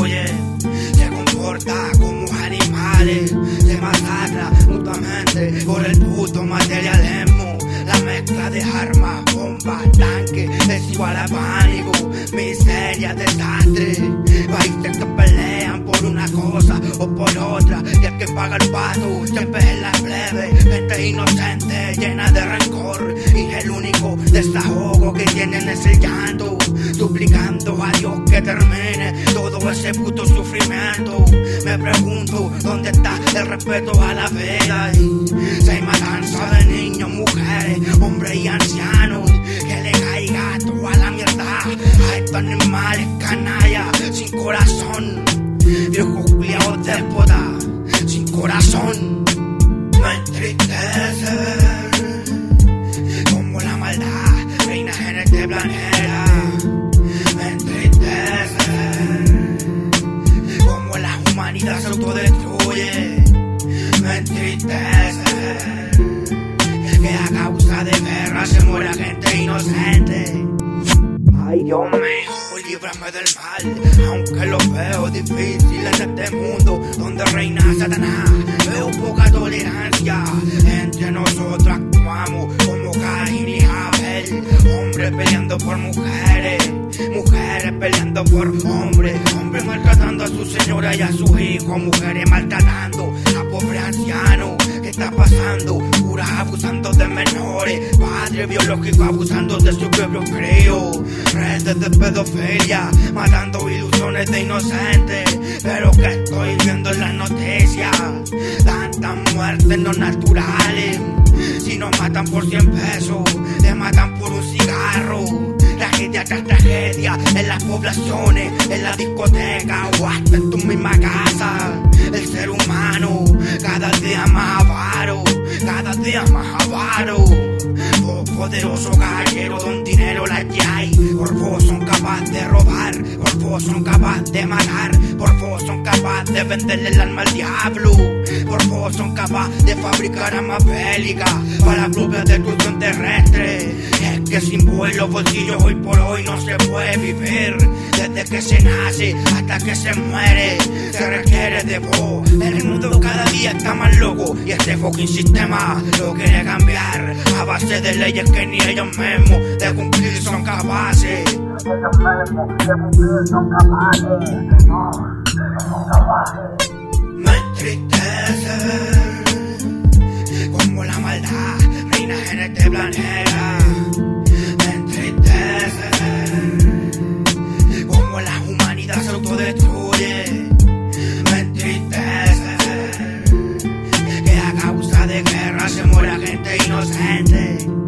oye, se comporta como animales, se masacra mutuamente por el puto materialismo. La mezcla de armas, bombas, tanques, es igual a pánico, miseria, desastre. Países que pelean por una cosa o por otra, y el que paga el pato siempre es la plebe. Gente inocente, llena de rencor, y el único desahogo que tienen es el llanto, suplicando a Dios que termine ese puto sufrimiento. Me pregunto dónde está el respeto a la vida. Y se matanza de niños, mujeres, hombres y ancianos. Que le caiga toda la mierda a estos animales canalla sin corazón. Viejos culiados déspota sin corazón. Que a causa de guerra se muera gente inocente. Ay, Dios mío, líbrame del mal, aunque lo veo difícil en este mundo donde reina Satanás. Veo poca tolerancia, entre nosotros actuamos como Caín y Abel, hombres peleando por mujeres, mujeres peleando por hombres, hombres maltratando a su señora y a su hijo, mujeres maltratando pobre anciano. ¿Qué está pasando? Curas abusando de menores, padre biológico abusando de su propio crío, redes de pedofilia, matando ilusiones de inocentes. Pero que estoy viendo en las noticias, tantas muertes no naturales. Si nos matan por 100 pesos, te matan por un cigarro. Tragedia tras tragedia en las poblaciones, en la discoteca o hasta en tu misma casa. Poderoso caballero, don dinero la hay. Por vos son capaces de robar, por vos son capaces de matar, por vos son capaces de venderle el alma al diablo. Por vos son capaces de fabricar armas bélicas para la propia destrucción terrestre. Es que sin vuelo bolsillos hoy por hoy no se puede vivir. Desde que se nace hasta que se muere, se requiere de vos. El mundo cada día está más loco y este fucking sistema lo quiere cambiar a base de leyes que ni ellos mismos de cumplir son capaces. Me entristece como la maldad reina en este planeta. Me entristece como la humanidad se autodestruye. Me entristece que a causa de guerra se muera gente inocente.